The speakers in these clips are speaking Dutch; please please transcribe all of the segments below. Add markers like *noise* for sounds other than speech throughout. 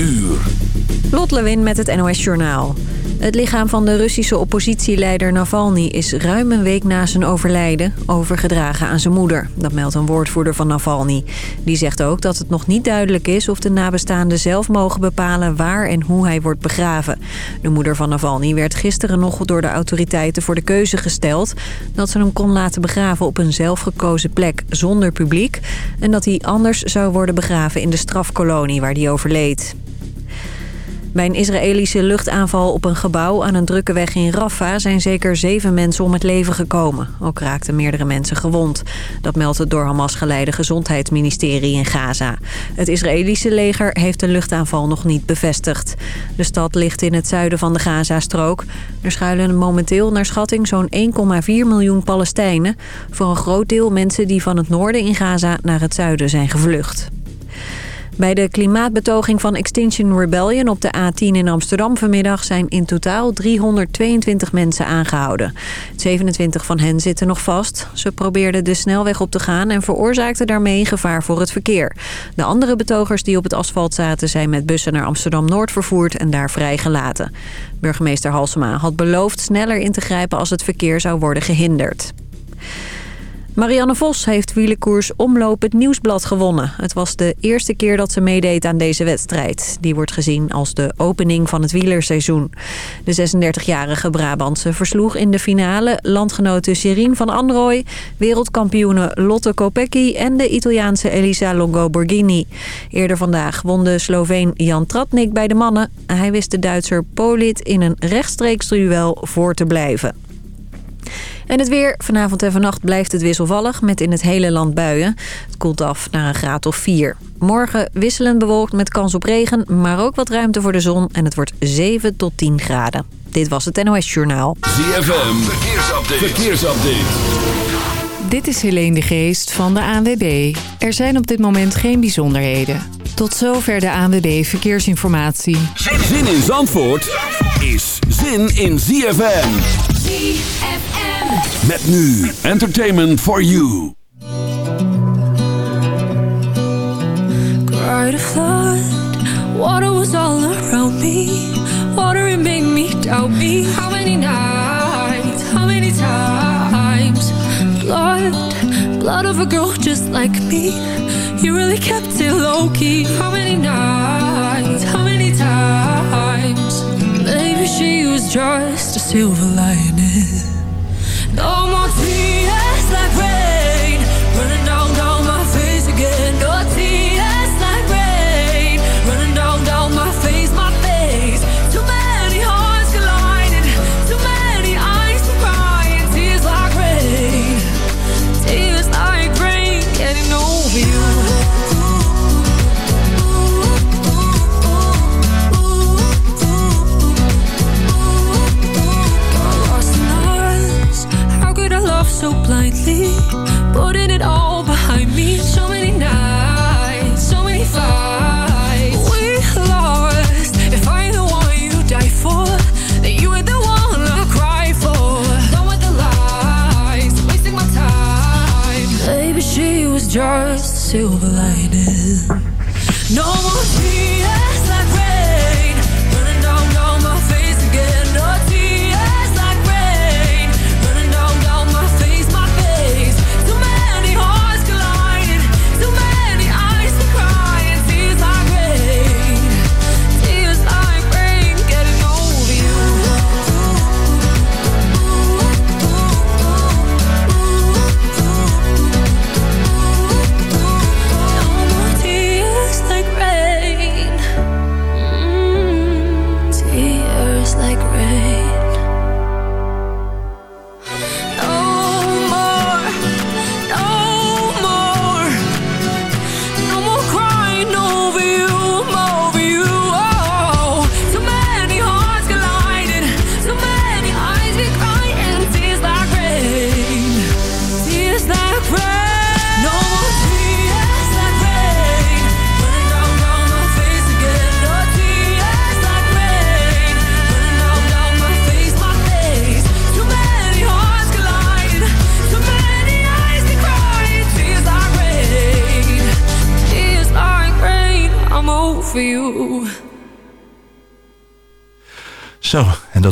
uur. Lot Lewin met het NOS Journaal. Het lichaam van de Russische oppositieleider Navalny is ruim een week na zijn overlijden overgedragen aan zijn moeder. Dat meldt een woordvoerder van Navalny. Die zegt ook dat het nog niet duidelijk is of de nabestaanden zelf mogen bepalen waar en hoe hij wordt begraven. De moeder van Navalny werd gisteren nog door de autoriteiten voor de keuze gesteld dat ze hem kon laten begraven op een zelfgekozen plek zonder publiek en dat hij anders zou worden begraven in de strafkolonie waar hij overleed. Bij een Israëlische luchtaanval op een gebouw aan een drukke weg in Rafah... zijn zeker zeven mensen om het leven gekomen. Ook raakten meerdere mensen gewond. Dat meldt het door Hamas geleide gezondheidsministerie in Gaza. Het Israëlische leger heeft de luchtaanval nog niet bevestigd. De stad ligt in het zuiden van de Gazastrook. Er schuilen momenteel naar schatting zo'n 1,4 miljoen Palestijnen. Voor een groot deel mensen die van het noorden in Gaza naar het zuiden zijn gevlucht. Bij de klimaatbetoging van Extinction Rebellion op de A10 in Amsterdam vanmiddag zijn in totaal 322 mensen aangehouden. 27 van hen zitten nog vast. Ze probeerden de snelweg op te gaan en veroorzaakten daarmee gevaar voor het verkeer. De andere betogers die op het asfalt zaten zijn met bussen naar Amsterdam-Noord vervoerd en daar vrijgelaten. Burgemeester Halsema had beloofd sneller in te grijpen als het verkeer zou worden gehinderd. Marianne Vos heeft wielenkoers Omloop het Nieuwsblad gewonnen. Het was de eerste keer dat ze meedeed aan deze wedstrijd. Die wordt gezien als de opening van het wielerseizoen. De 36-jarige Brabantse versloeg in de finale landgenoten Serine van Androoy... wereldkampioene Lotte Kopecky en de Italiaanse Elisa Longo Borghini. Eerder vandaag won de Sloveen Jan Tratnik bij de mannen. Hij wist de Duitser Polit in een rechtstreeks duel voor te blijven. En het weer. Vanavond en vannacht blijft het wisselvallig met in het hele land buien. Het koelt af naar een graad of 4. Morgen wisselend bewolkt met kans op regen, maar ook wat ruimte voor de zon. En het wordt 7 tot 10 graden. Dit was het NOS Journaal. ZFM, verkeersupdate. verkeersupdate. Dit is Helene de Geest van de ANWB. Er zijn op dit moment geen bijzonderheden. Tot zover de ANWB Verkeersinformatie. Zin in Zandvoort is zin in ZFM. ZFM. Met nu Entertainment for You. Cried a flood, water was all around me. Water it made me doubt me. How many nights, how many times? Blood, blood of a girl just like me. You really kept it low key. How many nights, she was just a silver lining. No more so blindly? Putting it all behind me. So many nights, so many fights. We lost. If I'm the one you die for, then you are the one I cry for. Done with the lies, wasting my time. Maybe she was just silver lining. No more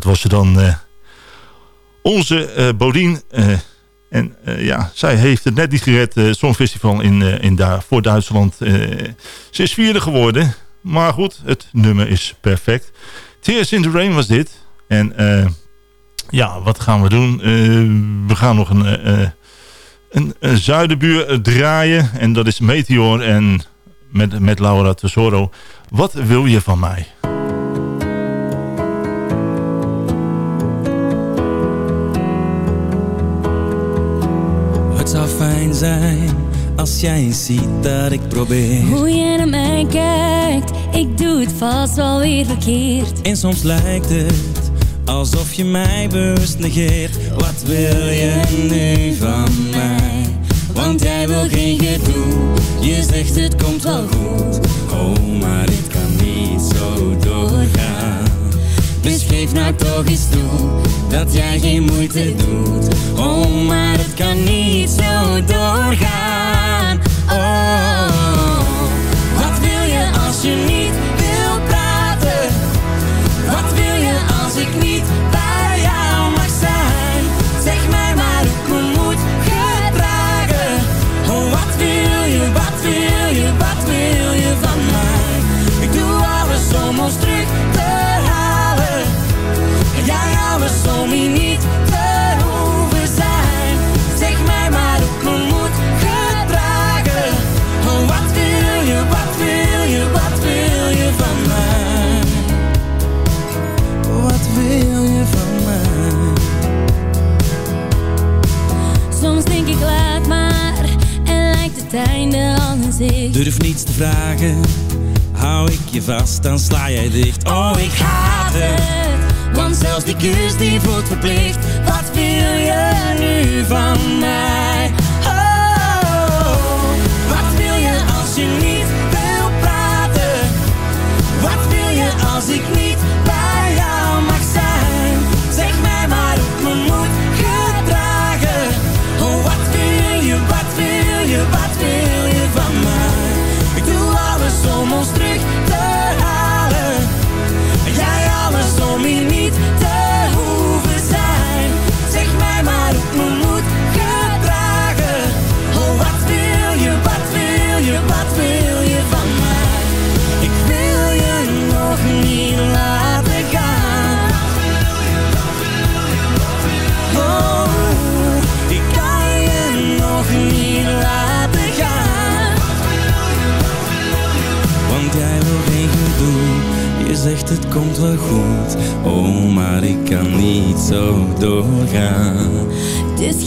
was ze dan uh, onze uh, Bodien. Uh, en ja, zij heeft het net niet gered, het Songfestival in, in daar voor Duitsland. ze is vierde geworden, maar goed, het nummer is perfect. Tears in the Rain was dit. En ja, wat gaan we doen? we gaan nog een, een, een zuidenbuur draaien. En dat is Meteor en met, met Laura Tesoro. Wat wil je van mij? Het zou fijn zijn als jij eens ziet dat ik probeer. Hoe je naar mij kijkt, ik doe het vast wel weer verkeerd. En soms lijkt het alsof je mij bewust negeert. Wat wil je nu van mij? Want jij wil geen gedoe, je zegt het komt wel goed. Oh, maar dit kan niet zo doorgaan. Dus geef nou toch eens toe, dat jij geen moeite doet. Oh, maar het kan niet zo doorgaan. Oh, wat wil je als je niet Durf niets te vragen, hou ik je vast, dan sla jij dicht. Oh, ik haat het, want zelfs die kus die voelt verplicht. Wat wil je nu van mij?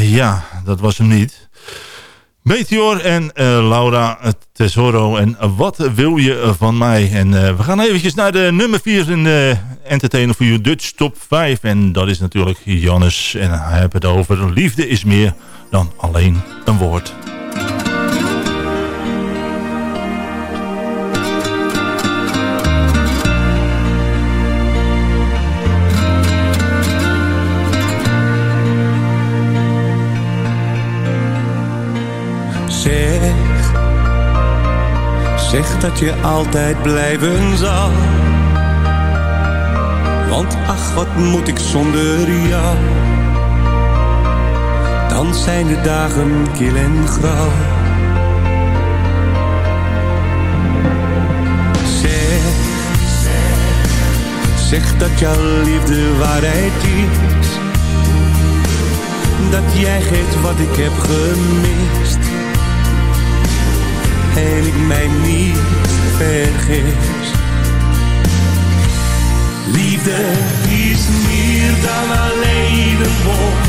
Ja, dat was hem niet. Meteor en eh, Laura Tesoro. En eh, wat wil je eh, van mij? En we gaan eventjes naar de nummer 4 in de Entertainer for You Dutch Top 5. En dat is natuurlijk Jannes. En hij heeft het over liefde is meer dan alleen een woord. Zeg dat je altijd blijven zal. Want ach, wat moet ik zonder jou? Dan zijn de dagen kil en grauw. Zeg, zeg dat jouw liefde waarheid is. Dat jij geeft wat ik heb gemist en ik mij niet vergis. Liefde is meer dan alleen een woord.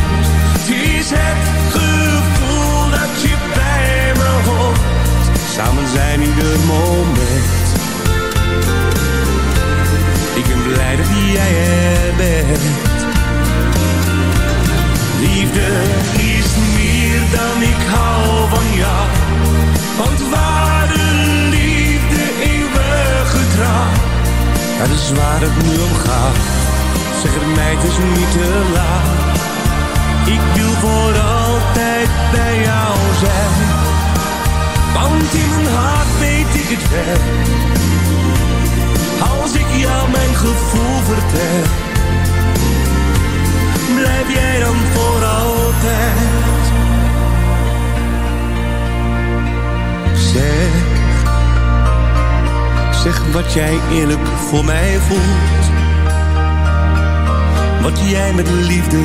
Het is het gevoel dat je bij me hoort. Samen zijn ieder moment. Ik ben blij dat jij er bent. Liefde is meer dan ik hou van jou. Want Dat is waar het nu om gaat. Zeg het mij, het is niet te laat. Ik wil voor altijd bij jou zijn. Want in mijn hart weet ik het wel. Als ik jou mijn gevoel vertel. Blijf jij dan voor altijd. Zeg, zeg wat jij eerlijk voor mij voelt. Wat jij met liefde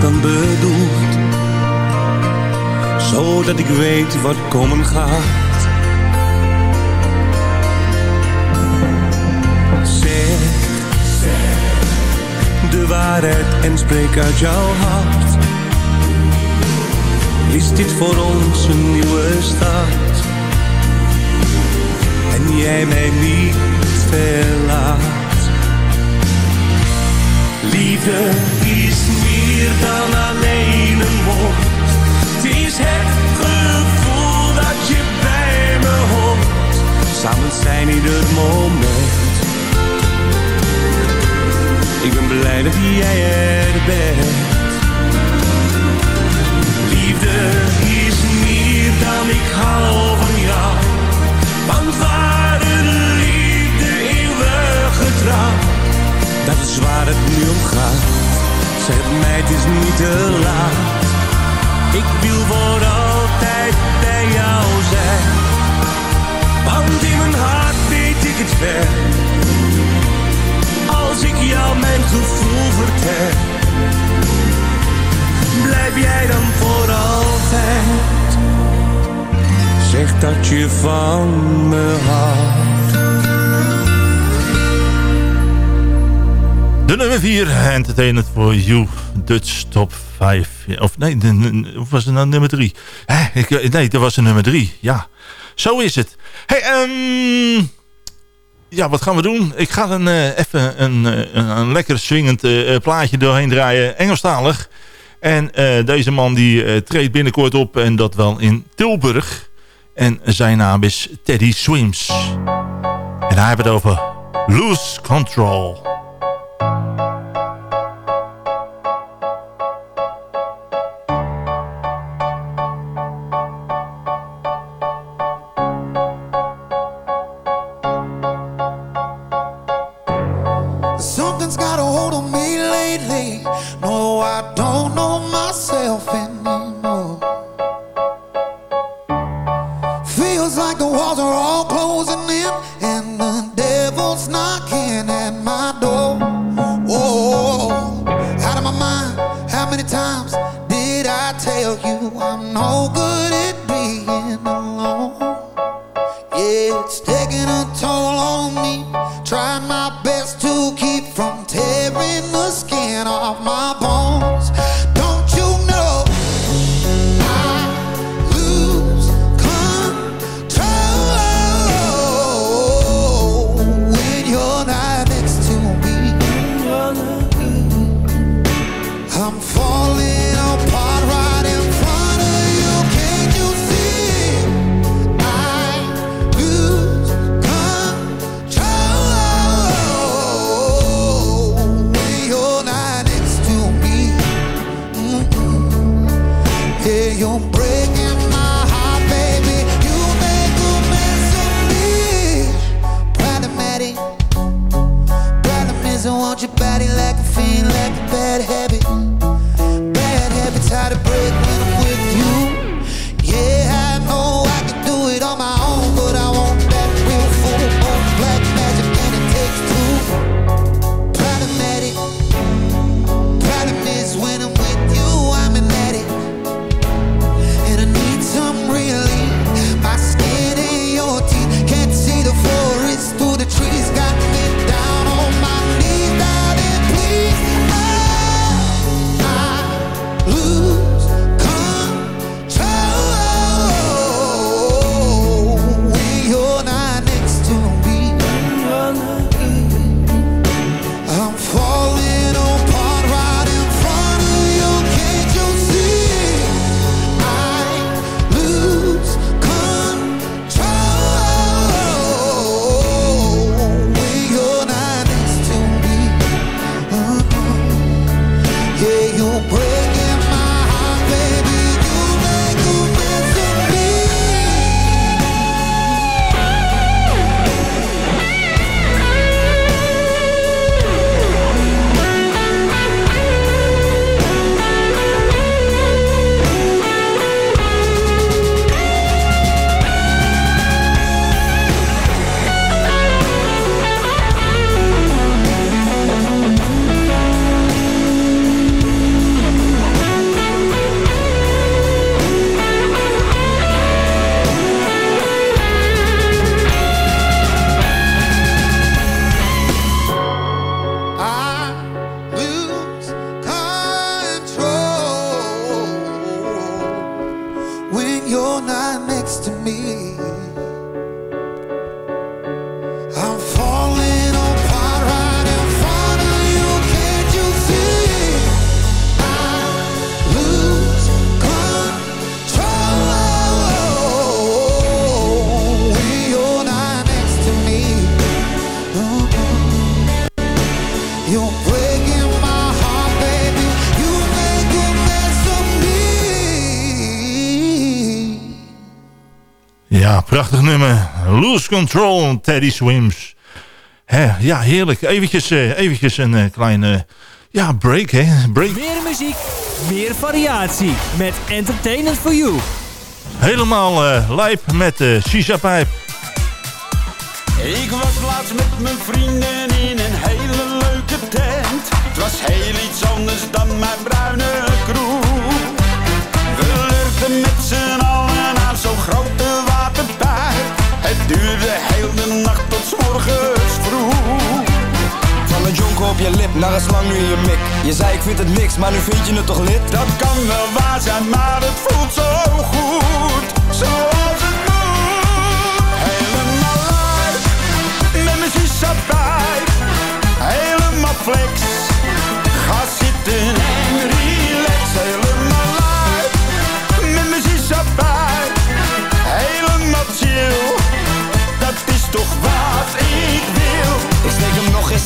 dan bedoelt. Zodat ik weet wat komen gaat. Zeg, de waarheid en spreek uit jouw hart. Is dit voor ons een nieuwe start? Jij mij niet verlaat. Liefde is meer dan alleen een woord. Het is het gevoel dat je bij me hoort. Samen zijn ieder moment. Ik ben blij dat jij er bent. Liefde is meer dan ik hou Dat is waar het nu om gaat. Zeg mij, het is niet te laat. Ik wil voor altijd bij jou zijn. Want in mijn hart weet ik het wel. Als ik jou mijn gevoel vertel. Blijf jij dan voor altijd. Zeg dat je van me houdt. De nummer 4, Entertainment for You, Dutch Top 5. Of nee, of was het nou nummer 3? Ik, nee, dat was nummer 3. Ja, zo is het. Hey, ehm, ja, wat gaan we doen? Ik ga een, eh, even een, eh, een, een lekker swingend eh, eh, plaatje doorheen draaien, Engelstalig. En eh, deze man die eh, treedt binnenkort op en dat wel in Tilburg. En zijn naam is Teddy Swims. En hij heeft het over Lose Control. Prachtig nummer. Lose Control, Teddy Swims. Ja, heerlijk. Eventjes, eh, eventjes een eh, kleine ja, break, hè. Break. Meer muziek, meer variatie. Met Entertainment for You. Helemaal eh lijp met de shisha-pijp. Ik was laatst met mijn vrienden in een hele leuke tent. Het was heel iets anders dan mijn bruine kroeg. We lurkten met z'n heel de nacht tot morgens vroeg. Van een jonko op je lip naar een slang nu in je mik Je zei ik vind het niks, maar nu vind je het toch lid? Dat kan wel waar zijn, maar het voelt zo goed. Zoals het moet. Helemaal uit. Met mijn shisha-pijp. Helemaal flex. Ga zitten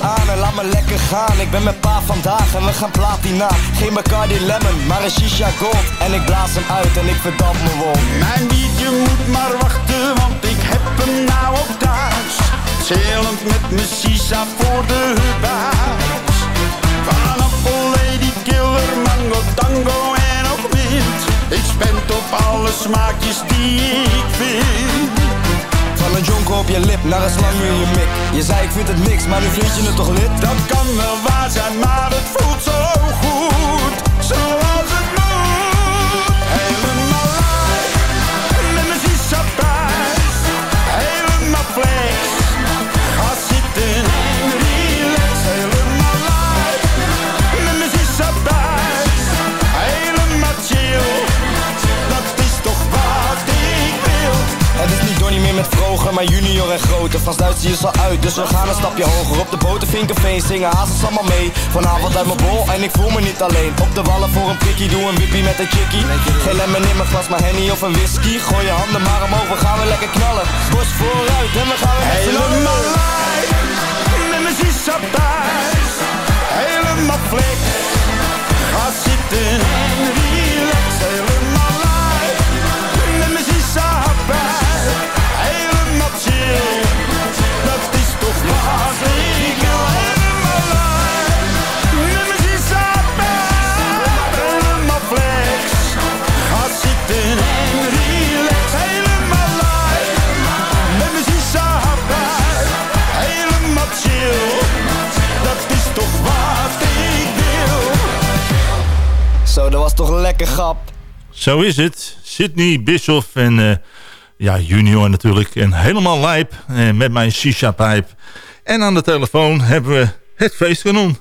aan en laat me lekker gaan Ik ben met pa vandaag en we gaan platina Geen Bacardi Lemon, maar een shisha gold En ik blaas hem uit en ik verdamp me Mijn biertje moet maar wachten, want ik heb hem nou op thuis. Chillend met mijn sisa voor de buis. Pineapple, lady killer, mango, tango en ook wind. Ik spend op alle smaakjes die ik vind. Van een jonko op je lip naar een slang in je mik Je zei ik vind het niks, maar nu vind je het toch lid? Dat kan wel waar zijn, maar het voelt zo goed. Zoals Van Duits is al uit, dus we gaan een stapje hoger Op de boten Vinkerveen, zingen hazels allemaal mee Vanavond uit mijn bol en ik voel me niet alleen Op de wallen voor een prikkie, doe een wippie met een chickie Geen lemon in mijn glas, maar henny of een whisky Gooi je handen maar omhoog, we gaan weer lekker knallen Bos vooruit en we gaan weer Helemaal uit. Met mijn sisa-pijs. Helemaal flex. Ga zitten en relax. Zo, dat was toch een lekker grap Zo is het. Sydney, Bischoff en eh, ja, junior natuurlijk. En helemaal lijp eh, met mijn shisha-pijp. En aan de telefoon hebben we het feestkanon.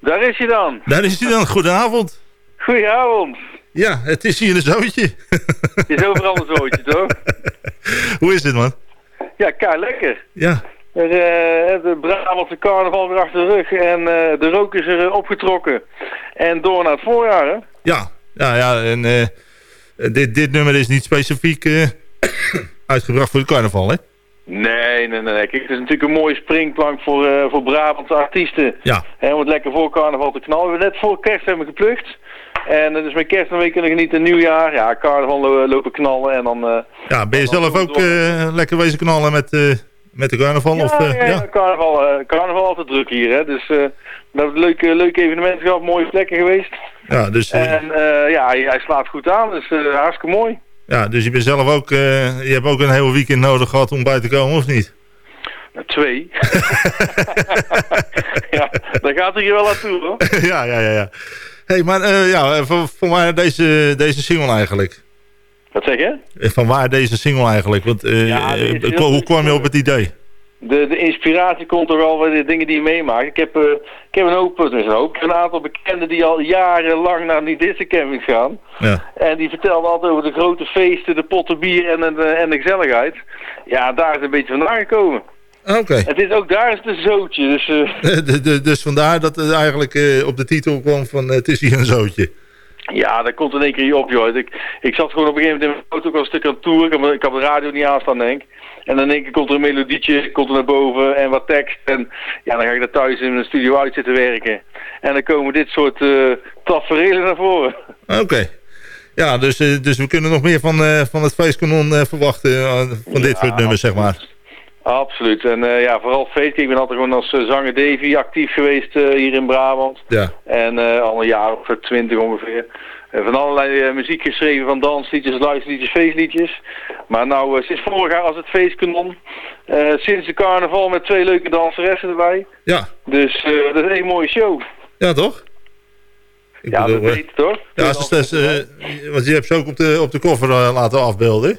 Daar is hij dan. Daar is hij dan. Goedenavond. Goedenavond. Ja, het is hier een zootje. Het is overal een zootje, toch? *laughs* Hoe is dit, man? Ja, kei lekker. Ja. Eh, de Brabantse carnaval weer achter de rug en eh, de rook is er eh, opgetrokken. En door naar het voorjaar, hè? Ja, ja, ja. En eh, dit, dit nummer is niet specifiek eh, *coughs* uitgebracht voor de carnaval, hè? Nee, nee, nee. Kijk, het is natuurlijk een mooie springplank voor, eh, voor Brabantse artiesten. Ja. Hè, om het lekker voor carnaval te knallen. We hebben net voor kerst hebben we geplukt. En uh, dus met kerst en week kunnen genieten, nieuwjaar. Ja, carnaval lo- lopen knallen en dan... eh, Ja, ben je zelf ook eh, lekker wezen knallen met, eh, met de carnaval? Ja, of, eh, ja, carnaval, eh, carnaval altijd druk hier, hè. Dus eh, we hebben leuke, leuke evenementen gehad, mooie plekken geweest. ja, dus, En ja, hij, hij slaat goed aan, dus hartstikke mooi. ja, dus je bent zelf ook, je hebt ook een heel weekend nodig gehad om bij te komen, of niet? Nou, Twee. *laughs* ja, daar gaat hij hier wel naartoe, hoor. *laughs* ja, ja, ja. ja. hey, maar ja, van, van waar deze, deze single eigenlijk? Wat zeg je? Eh, Van waar deze single eigenlijk? Want, eh, Ja, eh, hoe kwam je op het idee? De, de inspiratie komt er wel bij de dingen die je meemaakt. Ik heb, eh, ik heb een hoop, dus een hoop, een aantal bekenden die al jarenlang naar die Disney-campings gaan. Ja. En die vertelden altijd over de grote feesten, de potten bier en, de, en de gezelligheid. Ja, daar is het een beetje vandaan gekomen. Oké. Het is ook daar is het een zootje, dus... De- *laughs* de- dus vandaar dat het eigenlijk op de titel kwam van het is hier een zootje. Ja, dat komt in één keer op, joh. Ik, ik zat gewoon op een gegeven moment in mijn auto, ik was een stuk aan het toeren. Ik had, ik had de radio niet aanstaan, denk ik. En dan in één keer komt er een melodietje, komt er naar boven en wat tekst. En ja, dan ga ik daar thuis in mijn studio uit zitten werken. En dan komen dit soort eh tafereelen naar voren. Oké. Ja, dus, eh, dus we kunnen nog meer van, eh, van het feestkanon eh, verwachten. van dit Ja, soort nummers, zeg maar. Absoluut. En eh, ja, vooral feest. Ik ben altijd gewoon als eh, zanger Davy actief geweest eh, hier in Brabant. Ja. En al een jaar of twintig ongeveer. Van allerlei muziek geschreven, van dansliedjes, luisterliedjes, feestliedjes. Maar nou, sinds vorig jaar als het feestkanon. eh, sinds de carnaval met twee leuke danseressen erbij. Ja. Dus dat is een hele mooie show. Ja, toch? Ik ja, bedoel, dat weet je toch? Ja, ze- ze- want je hebt ze ook op de, op de koffer laten afbeelden.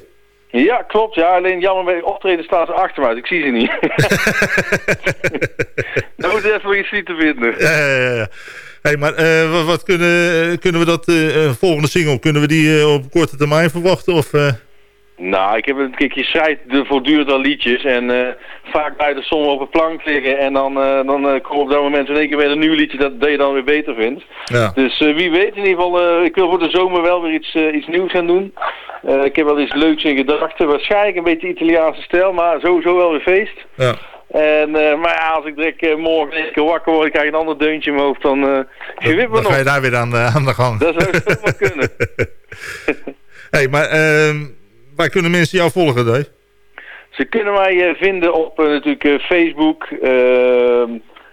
Ja, klopt. Ja, alleen jammer bij optreden staan ze achter mij. dus Ik zie ze niet. *laughs* Dan moet je even iets niet te vinden. Ja, ja, ja. Hey, maar eh, wat, wat kunnen, kunnen we dat eh, eh, volgende single, kunnen we die op korte termijn verwachten? Of? Nou, ik heb een kijk, je schrijft de voortdurend al liedjes en eh, vaak bij de som op een plank liggen en dan, eh dan eh kom op dat moment in één keer weer een nieuw liedje dat, dat je dan weer beter vindt. Ja. Dus wie weet in ieder geval, ik wil voor de zomer wel weer iets, iets nieuws gaan doen. Ik heb wel iets leuks in gedachten, waarschijnlijk een beetje Italiaanse stijl, maar sowieso wel weer feest. Ja. En, maar ja, als ik direct morgen een keer wakker word, ik krijg een ander deuntje in mijn hoofd, dan uh, gewip me Dan nog. ga je daar weer aan, aan de gang. Dat zou zomaar kunnen. *laughs* hey, maar ehm, waar kunnen mensen jou volgen, Dave? Ze kunnen mij eh, vinden op eh, natuurlijk eh, Facebook, ehm,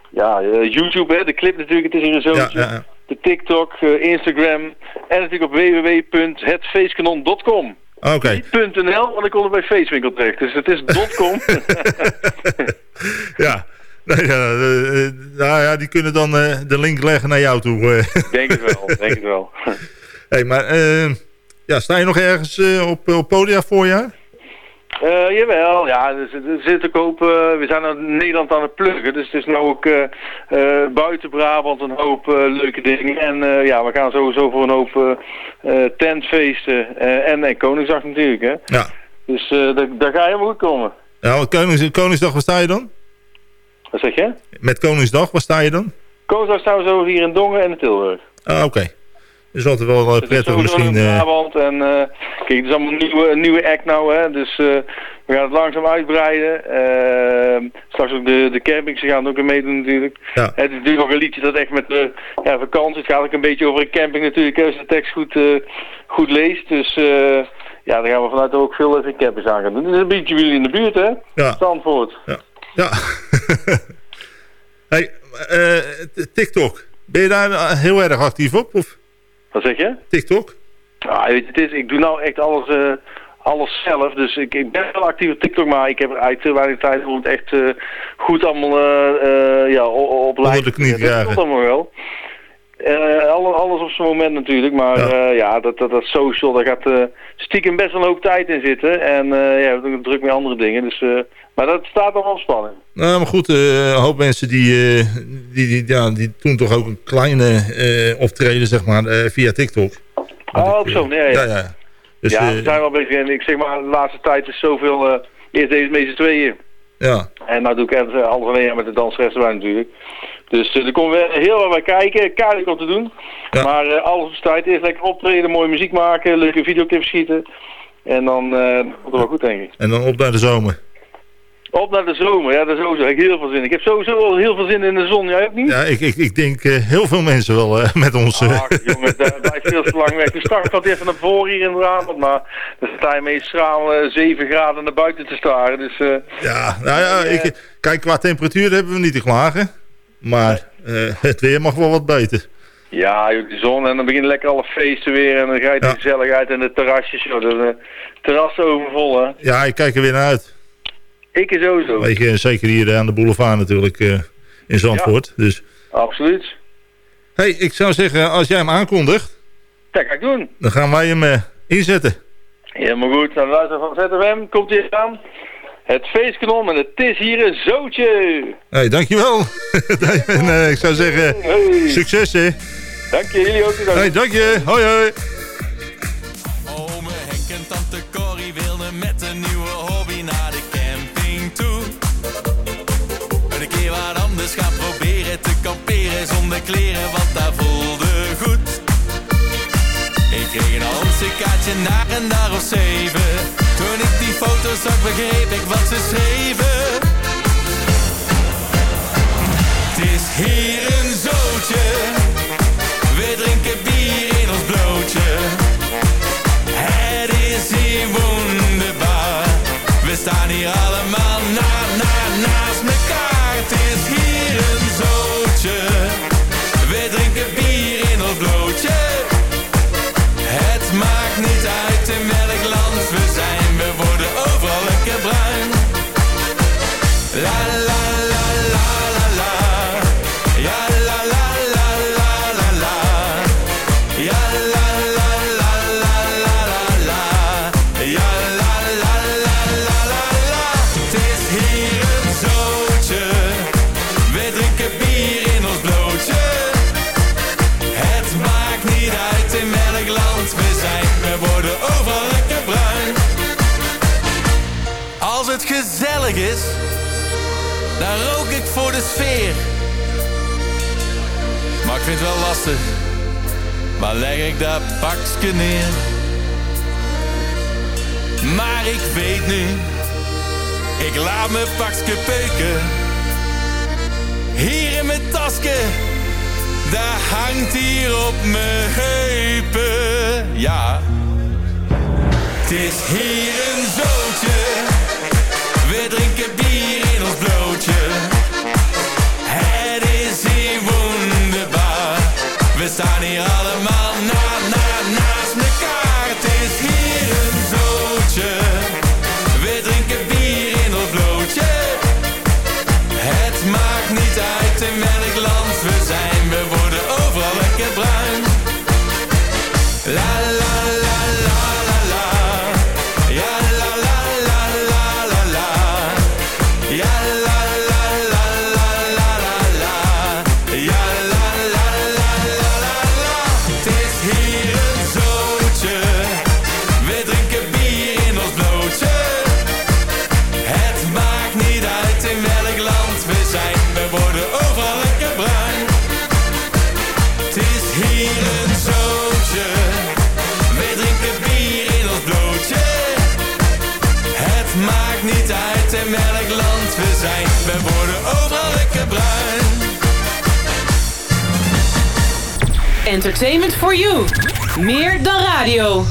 ja, YouTube, hè, de clip natuurlijk, het is een zootje. Ja, ja, ja. De TikTok, Instagram en natuurlijk op www.hetfeestkanon.com. Oké. Niet .nl, want ik kom er bij Feestwinkel terecht. Dus het is .com. *laughs* Ja. Nee, ja, nou ja, die kunnen dan de link leggen naar jou toe. denk het wel, denk het wel. *laughs* hey, maar eh, ja, sta je nog ergens eh, op, op podia voorjaar? Eh, jawel, ja, er zit, er zit ook hoop, eh, we zijn in Nederland aan het pluggen, dus het is nou ook buiten Brabant een hoop leuke dingen. En ja, we gaan sowieso voor een hoop tentfeesten en, en Koningsdag natuurlijk, hè. Ja. Dus daar ga je helemaal goed komen. Ja, Konings, Koningsdag, waar sta je dan? Wat zeg je? Met Koningsdag, waar sta je dan? Koningsdag staan we zo hier in Dongen en in Tilburg. Ah, oké. Dus altijd wel eh, prettig Sowieso misschien. in eh, Brabant en eh, kijk, het is allemaal een nieuwe, een nieuwe act nou, hè. Dus we gaan het langzaam uitbreiden. Eh, straks ook de, de campings, ze gaan er ook meedoen natuurlijk. Ja. Het is natuurlijk ook een liedje dat echt met de ja, vakantie, het gaat ook een beetje over een camping natuurlijk, als je de tekst goed, goed leest. Dus ja, daar gaan we vanuit ook veel even campings aan gaan doen. Het is een beetje jullie in de buurt, hè? Ja. Zandvoort. Ja. ja. *laughs* hey, TikTok. Ben je daar heel erg actief op? Of Wat zeg je? TikTok? Ja, weet je, het is, ik doe nou echt alles, eh, alles zelf. Dus ik, ik ben wel actief op TikTok, maar ik heb er eigenlijk te weinig tijd om het echt eh, goed allemaal eh, ja, o- op lijn de knie te. Dat krijgen. komt allemaal wel. Eh, alle- alles op zijn moment natuurlijk, maar ja, ja dat, dat, dat social, daar gaat eh, stiekem best een hoop tijd in zitten. En eh ja, we ook druk met andere dingen, dus, eh, maar dat staat allemaal op spanning. Nou, maar goed, eh, een hoop mensen die, eh, die, die, ja, die doen toch ook een kleine eh, optreden, zeg maar, eh, via TikTok. Oh, op zo, nee, ja. Ja, ja. Dus, ja, eh, we zijn wel bezig en ik zeg maar, de laatste tijd is zoveel, eh eerst deze met z'n tweeën. ja. En nou doe ik eh, alles alleen met de dansres erbij natuurlijk. Dus eh, er komt weer heel wat bij kijken. Kaartelijk om te doen. Maar eh, alles op tijd. Eerst lekker optreden, mooie muziek maken, leuke videoclips schieten. En dan eh, komt het wel goed denk ik. En dan op naar de zomer. Op naar de zomer, ja, dat is sowieso. Ik heb heel veel zin. Ik heb sowieso al heel veel zin in de zon. Jij ook niet? Ja, ik, ik, ik denk eh, heel veel mensen wel eh, met ons. eh, Ach, jongen, daar blijft veel te lang weg. De start gaat even naar voren hier in de avond, maar dan sta je mee schraal eh, 7 graden naar buiten te staren. Dus, eh, ja, nou ja, ik, kijk, qua temperatuur hebben we niet te klagen. Maar eh, het weer mag wel wat beter. Ja, de zon en dan beginnen lekker alle feesten weer en dan ga je de gezelligheid en de terrasjes, joh. De, terrassen overvol, hè. Ja, ik kijk er weer naar uit. Ik is sowieso. Weet je, zeker hier aan de boulevard natuurlijk eh, in Zandvoort. Dus, Absoluut. hey, ik zou zeggen, als jij hem aankondigt, Dat ga ik doen. dan gaan wij hem eh, inzetten. Helemaal goed. Nou, luister van ZFM, komt hier aan. Het feestkanon en het is hier een zootje. Hey, dankjewel. *laughs* en, eh, ik zou zeggen, succes hè. Dank je, jullie ook. Hey, dank je. Hoi hoi. Ome Henk en tante Corrie wilden met een nieuwe hobby naar de camping toe. Een keer wat anders gaan proberen te kamperen zonder kleren, want dat voelde goed. Ik kreeg een kaartje naar een dag of zeven zag begreep ik wat ze schreven. Het is hier een zootje, we drinken bier in ons blootje. Het is hier wonderbaar, we staan hier allemaal. daar rook ik voor de sfeer. Maar ik vind het wel lastig. Maar leg ik dat pakje neer. Maar ik weet nu. Ik laat mijn pakje peuken. Hier in mijn taske, Daar hangt hier op mijn heupen. Ja. Het is hier money up. Entertainment for you. Meer dan radio.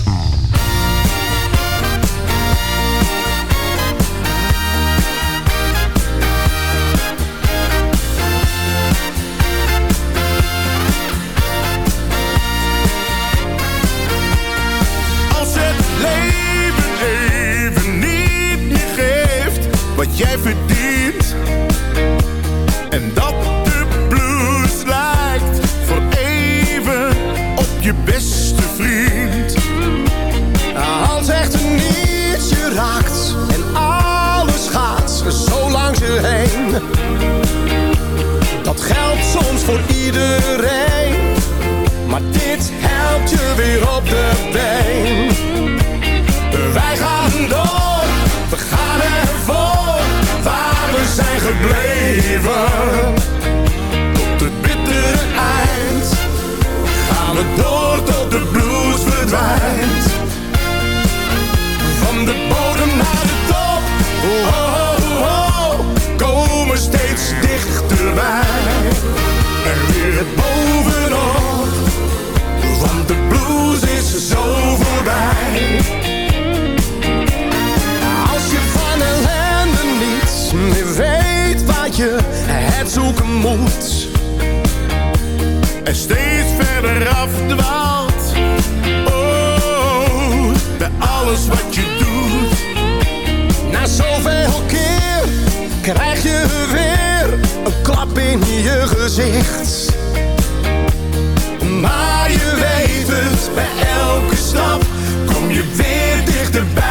Wat jij verdient en steeds verder afdwaalt. Oh, bij alles wat je doet. Na zoveel keer krijg je weer een klap in je gezicht. Maar je weet het, bij elke stap kom je weer dichterbij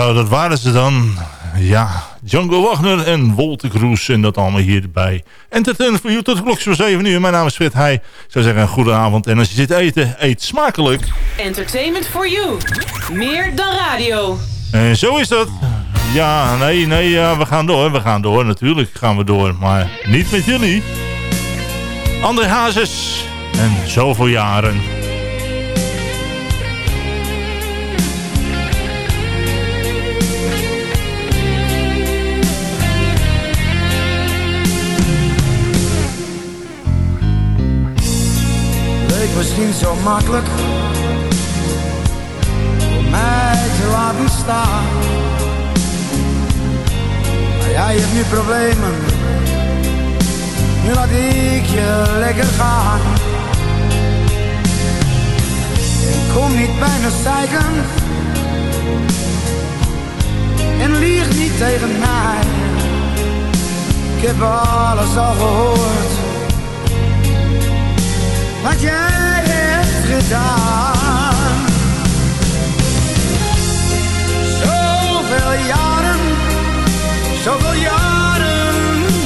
Zo, dat waren ze dan. Ja, Django Wagner en Wolter Kroes en dat allemaal hierbij. Entertainment voor u tot de klok voor 7 uur. Mijn naam is Fred Heij. Ik zou zeggen, een goede avond. En als je zit eten, eet smakelijk. Entertainment for you. Meer dan radio. En zo is dat. Ja, nee, nee, ja, we gaan door. We gaan door, natuurlijk gaan we door. Maar niet met jullie. André Hazes en zoveel jaren. Misschien zo makkelijk om mij te laten staan. Maar jij hebt nu problemen, nu laat ik je lekker gaan. En kom niet bij me zeiken en lieg niet tegen mij. Ik heb alles al gehoord wat jij hebt gedaan. Zoveel jaren, zoveel jaren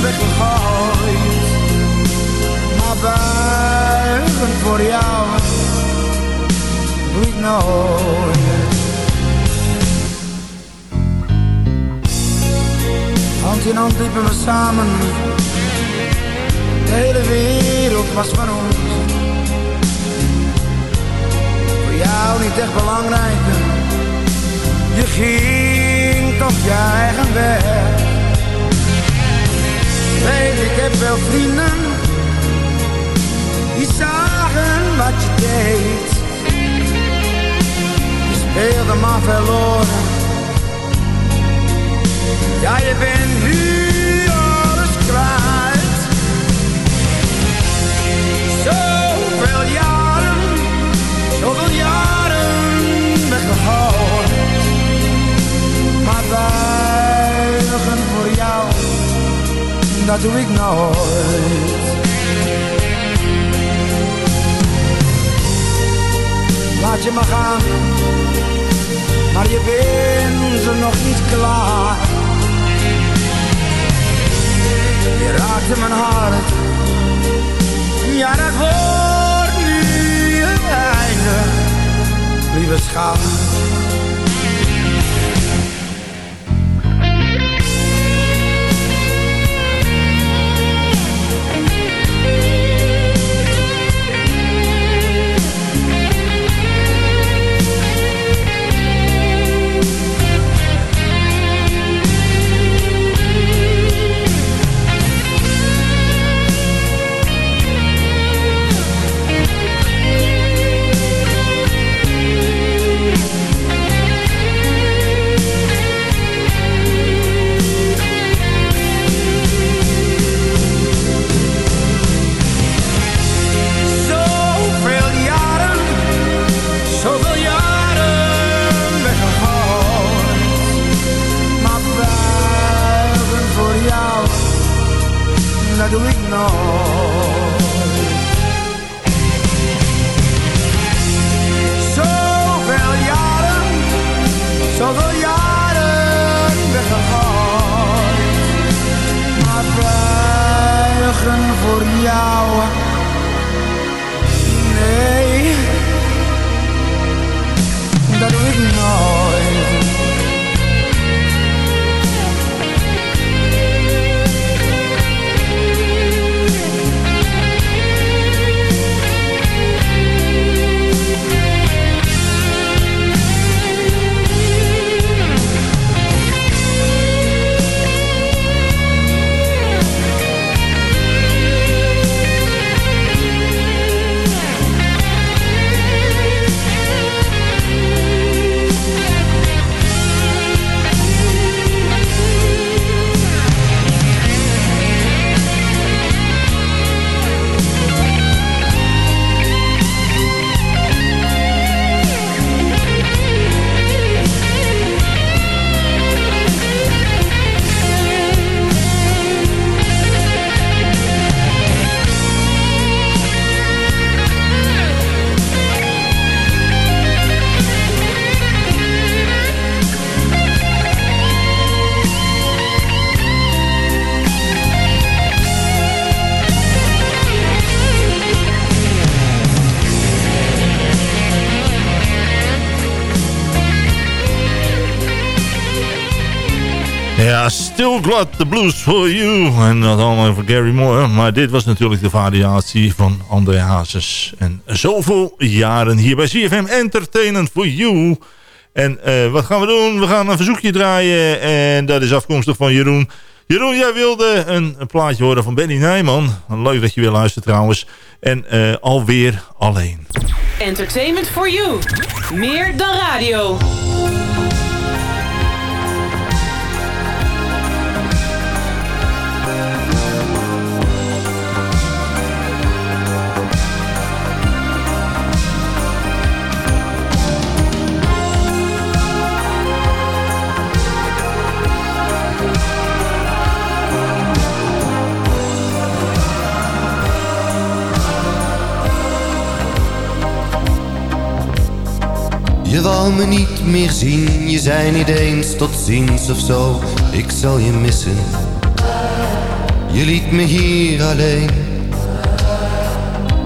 weggegooid. Maar buigen voor jou ik nooit. Hand in hand liepen we samen, de hele wereld was van ons. Jou niet echt belangrijk, je ging toch je eigen weg. Weet, ik heb wel vrienden, die zagen wat je deed. Je speelde maar verloren, ja je bent nu buigen voor jou, dat doe ik nooit. Laat je maar gaan, maar je bent er nog niet klaar. Je raakte mijn hart ja, dat wordt nu het einde, lieve schat. Got the Blues for You. En dat allemaal voor Gary Moore. Maar dit was natuurlijk de variatie van André Hazes. En zoveel jaren hier bij CFM Entertainment for You. En uh, wat gaan we doen? We gaan een verzoekje draaien. En dat is afkomstig van Jeroen. Jeroen, jij wilde een, een plaatje horen van Benny Nijman. Leuk dat je weer luistert trouwens. En uh, alweer alleen. Entertainment for You. Meer dan radio. Je wou me niet meer zien, je zei niet eens tot ziens of zo. Ik zal je missen. Je liet me hier alleen.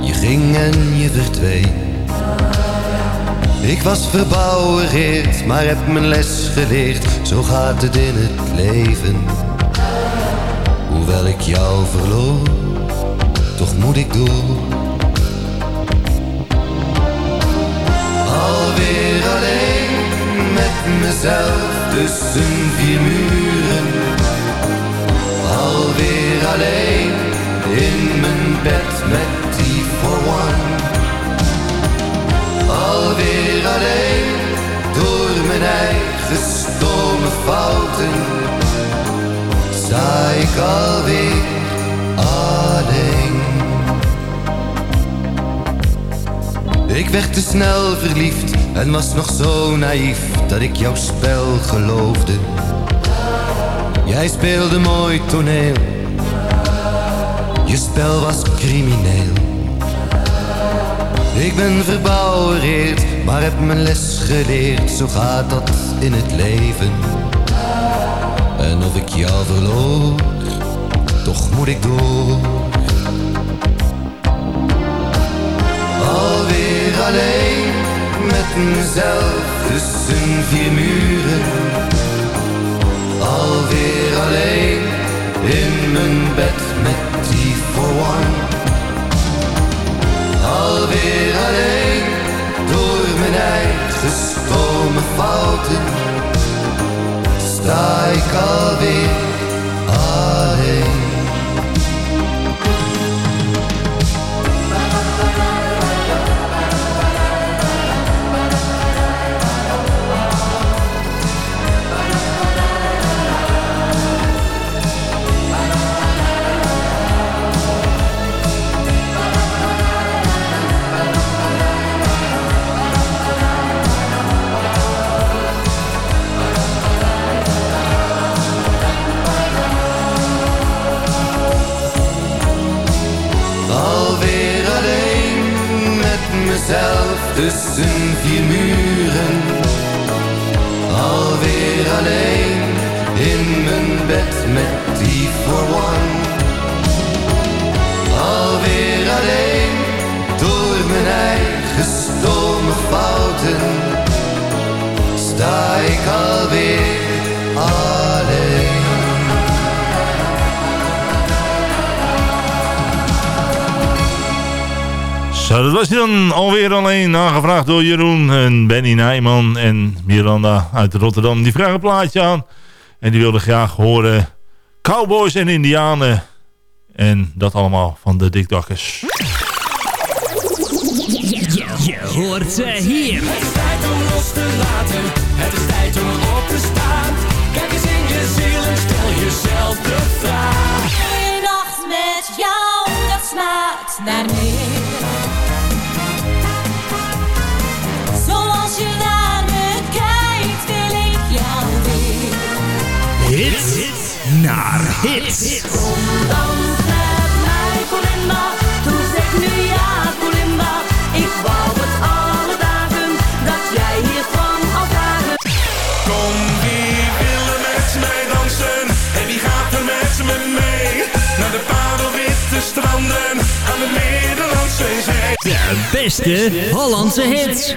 Je ging en je verdween. Ik was verbouwereerd, maar heb mijn les geleerd. Zo gaat het in het leven. Hoewel ik jou verloor, toch moet ik door. Mezelf tussen vier muren. Alweer alleen in mijn bed met die for one. Alweer alleen door mijn eigen stomme fouten. Sta ik alweer alleen. Ik werd te snel verliefd en was nog zo naïef dat ik jouw spel geloofde. Jij speelde mooi toneel, je spel was crimineel. Ik ben verbouwereerd, maar heb mijn les geleerd, zo gaat dat in het leven. En of ik jou verloor, toch moet ik door. Alweer alleen mezelf tussen vier muren. Alweer alleen in mijn bed met die for one. Alweer alleen door mijn eigen stomme fouten. Sta ik alweer alleen. Tussen vier muren. Alweer alleen in mijn bed met dat was dan alweer alleen aangevraagd door Jeroen en Benny Nijman en Miranda uit Rotterdam. Die vragen een plaatje aan en die wilden graag horen Cowboys en Indianen. En dat allemaal van de Dikdakkers. Je hoort ze hier. Het is tijd om los te laten, het is tijd om op te staan. Kijk eens in je ziel en stel jezelf de vraag. Eén nacht met jou, dat smaakt naar meer. Hits. Kom dans met mij, Colinda. Toen zeg nu ja, Colinda. Ik wou het alle dagen dat jij hiervan al dagen. Kom, wie wil er met mij dansen? En wie gaat er met me mee? Naar de parelwitte stranden aan de Middellandse Zee. De beste Hollandse hits.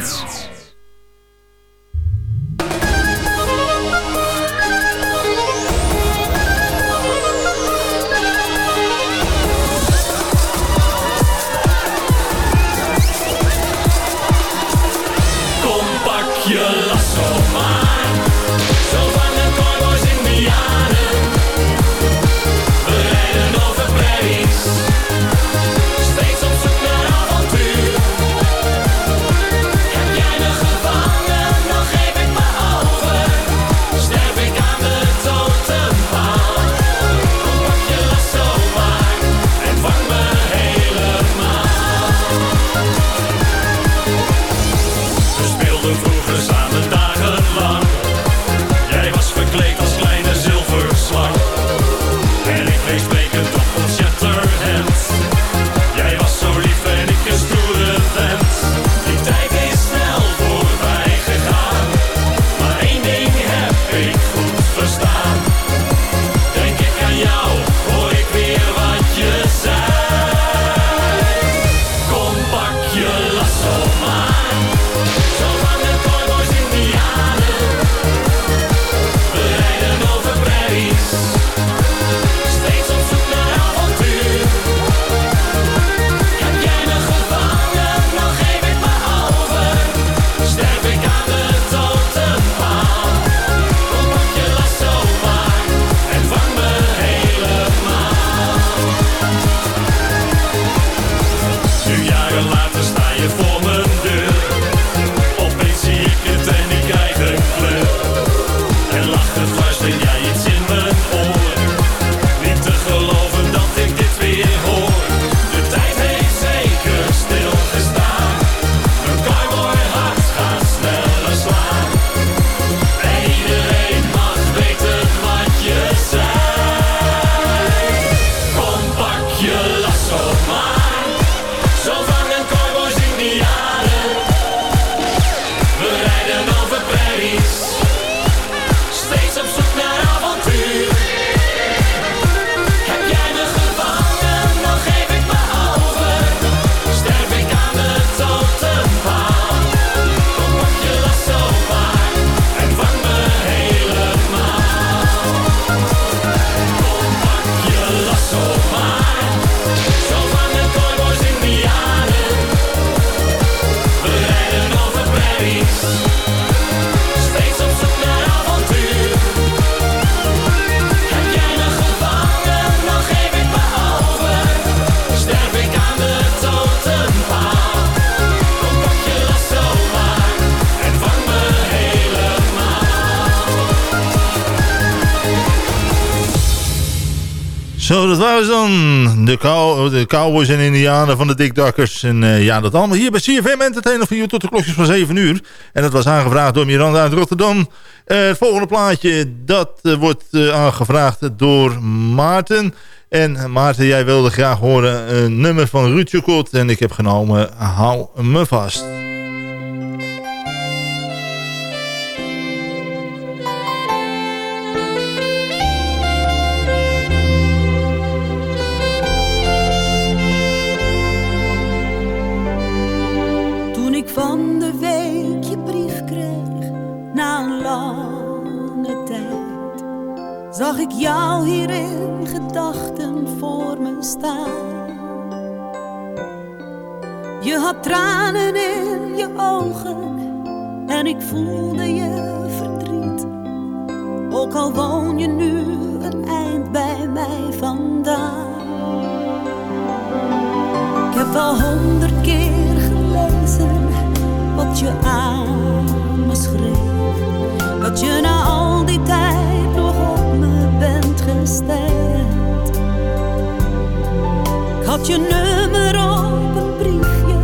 Zo, dat waren ze dan. De, cow de cowboys en indianen van de dikdakkers. En uh, ja, dat allemaal hier bij CFM Entertainer voor u tot de klokjes van 7 uur. En dat was aangevraagd door Miranda uit Rotterdam. Uh, het volgende plaatje, dat uh, wordt aangevraagd door Maarten. En Maarten, jij wilde graag horen een nummer van Ruud Kot. En ik heb genomen Hou me vast. Zag ik jou hier in gedachten voor me staan. Je had tranen in je ogen en ik voelde je verdriet. Ook al woon je nu een eind bij mij vandaan. Ik heb al honderd keer gelezen wat je aan me schreef. Dat je na al die tijd Ik had je nummer op een briefje,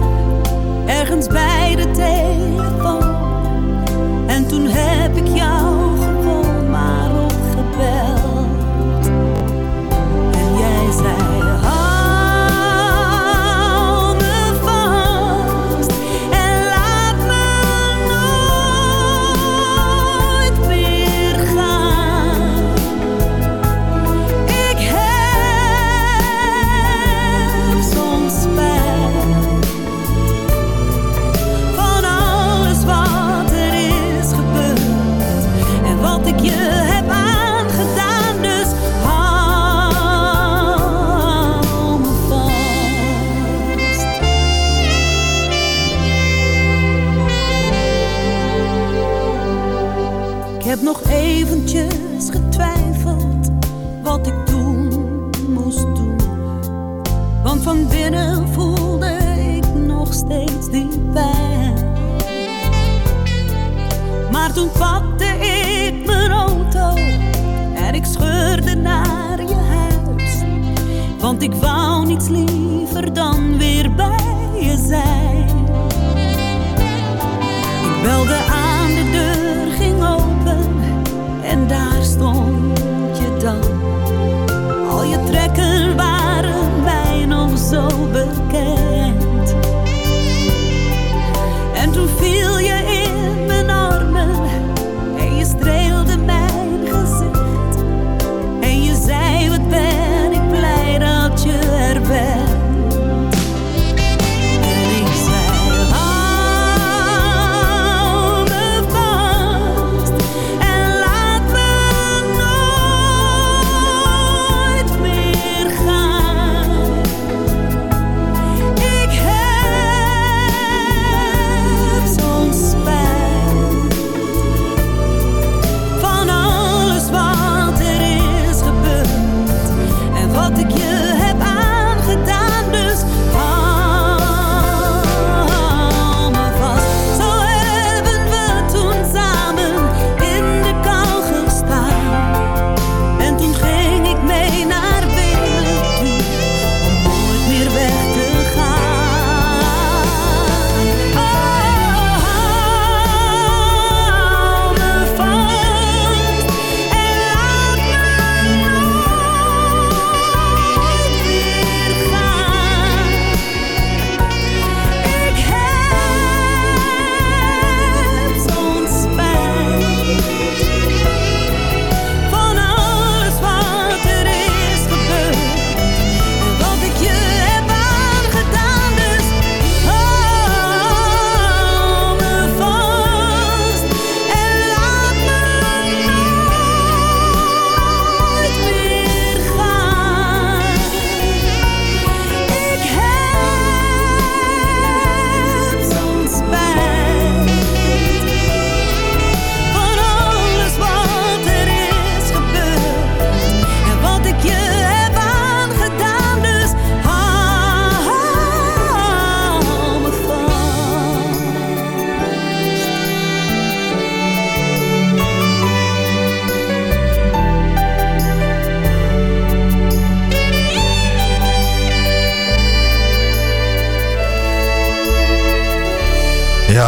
ergens bij de telefoon. En toen heb ik jou Want ik wou niets liever dan weer bij je zijn. Ik belde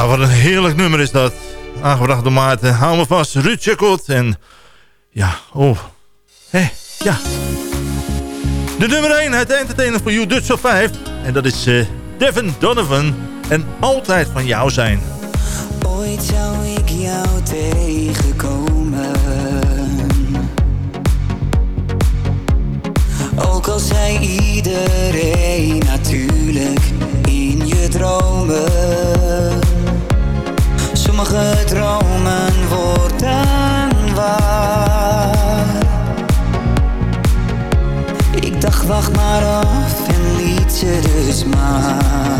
wat een heerlijk nummer is dat. Aangebracht door Maarten. Hou me vast, Ruud. En ja, oh. Hé, ja. De nummer 1, het Entertainer for You Dutch Top 5. En dat is uh, Devin Donovan. En altijd van jou zijn. Ooit zou ik jou tegenkomen. Ook al zei iedereen natuurlijk in je dromen. Sommige dromen worden waar. Ik dacht wacht maar af en liet ze dus maar.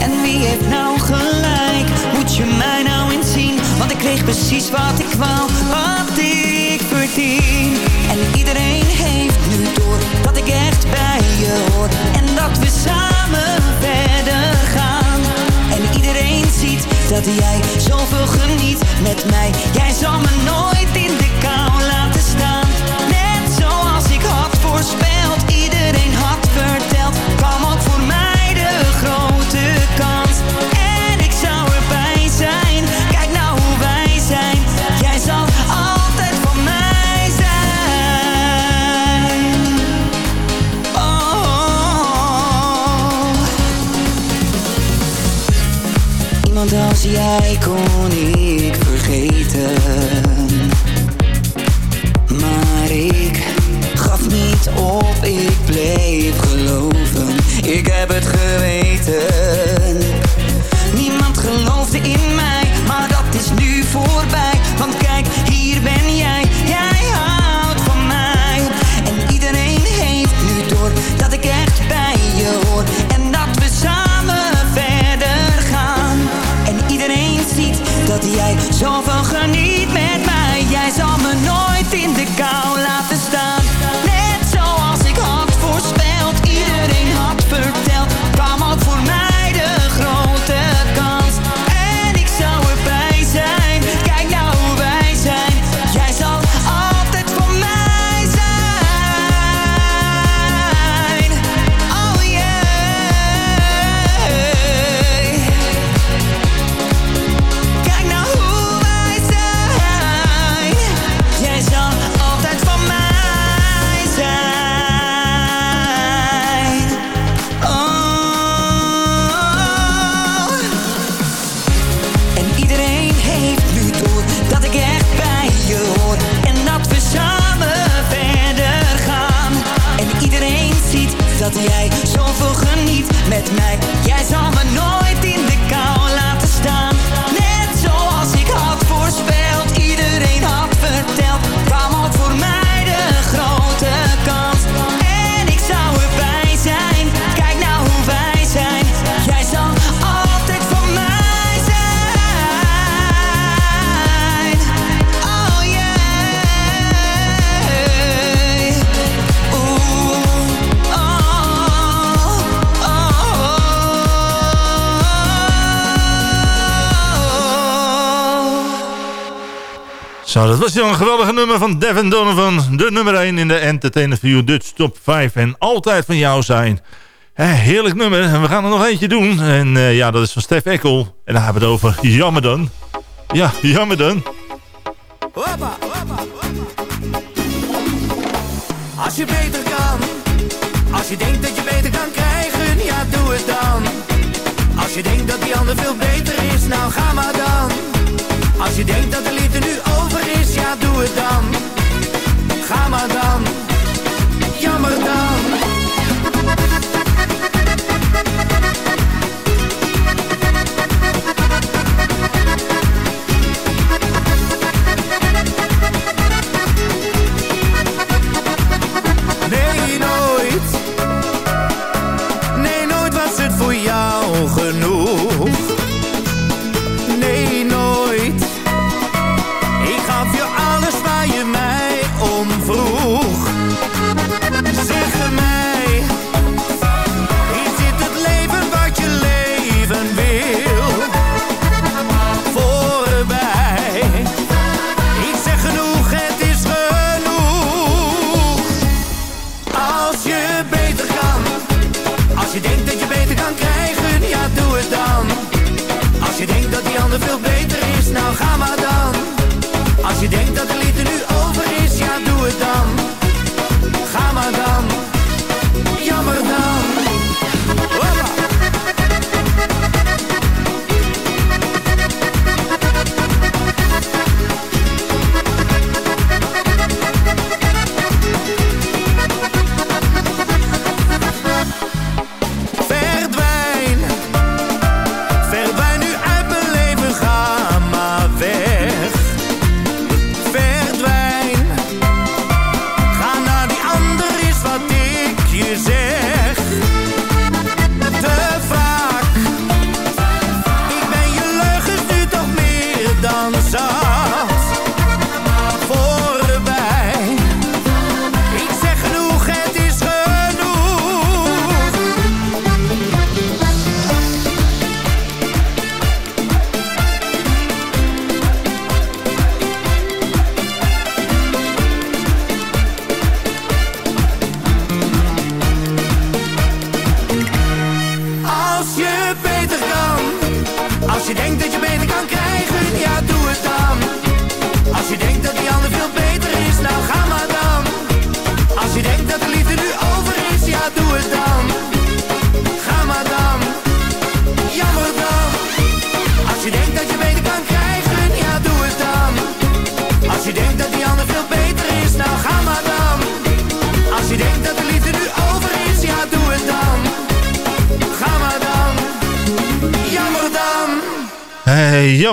En wie heeft nou gelijk? Moet je mij nou inzien? Want ik kreeg precies wat ik wou, wat ik verdien. En iedereen heeft nu door dat ik echt bij je hoor. En dat we samen dat jij zoveel geniet met mij. Jij zal me nooit in de kou laten staan. Net zoals ik had voorspeld, iedereen had verteld. Jij kon ik vergeten. Maar ik gaf niet op, ik bleef geloven. Ik heb het geweten. Zo, dat was een geweldige nummer van Devin Donovan. De nummer 1 in de Entertainer You Dutch Top 5. En altijd van jou zijn. Heerlijk nummer. En we gaan er nog eentje doen. En eh, ja, dat is van Stef Ekkel. En daar hebben we het over Jammer dan. Ja, jammer dan. Als je beter kan, als je denkt dat je beter kan krijgen, ja doe het dan. Als je denkt dat die ander veel beter is, nou ga maar dan. Als je denkt dat de liefde Ga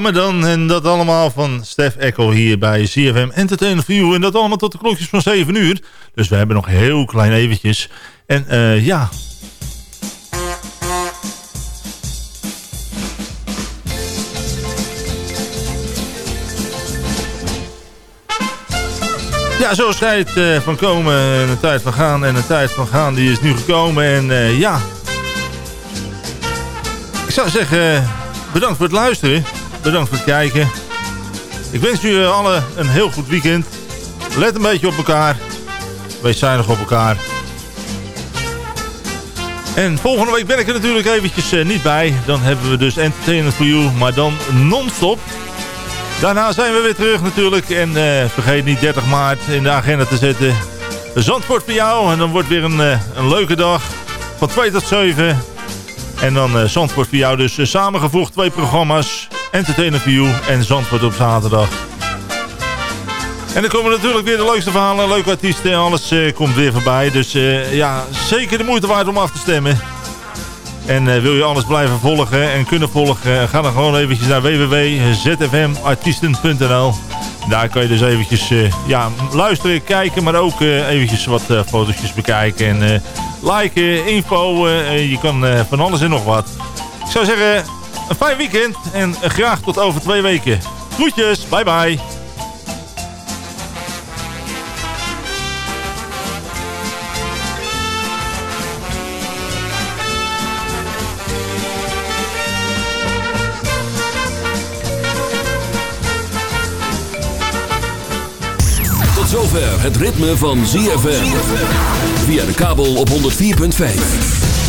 Eh, dan. En dat allemaal van Stef Echo hier bij CFM Entertainment You. En dat allemaal tot de klokjes van 7 uur. Dus we hebben nog heel klein eventjes. En eh, ja... Ja, zo schijnt uh, van komen en een tijd van gaan. En een tijd van gaan die is nu gekomen. En uh, ja... Ik zou zeggen, bedankt voor het luisteren. Bedankt voor het kijken. Ik wens jullie allen een heel goed weekend. Let een beetje op elkaar. Wees zuinig op elkaar. En volgende week ben ik er natuurlijk eventjes uh, niet bij. Dan hebben we dus Entertainment for You, maar dan non-stop. Daarna zijn we weer terug natuurlijk. En uh, vergeet niet 30 maart in de agenda te zetten. Zandvoort voor jou. En dan wordt weer een, een leuke dag. Van 2 tot 7. En dan Zandvoort voor jou dus samengevoegd. Twee programma's. Entertainment for You en Zandvoort op zaterdag. En dan komen natuurlijk weer de leukste verhalen, leuke artiesten en alles uh, komt weer voorbij. Dus uh, ja, zeker de moeite waard om af te stemmen. En uh, wil je alles blijven volgen en kunnen volgen, ga dan gewoon eventjes naar www.zfmartiesten.nl. Daar kan je dus eventjes ja, luisteren, kijken, maar ook eventjes wat fotootjes bekijken. En liken, info, je kan van alles en nog wat. Ik zou zeggen, een fijn weekend en graag tot over twee weken. Groetjes, bye bye. Tot zover het ritme van ZFM. Via de kabel op 104.5.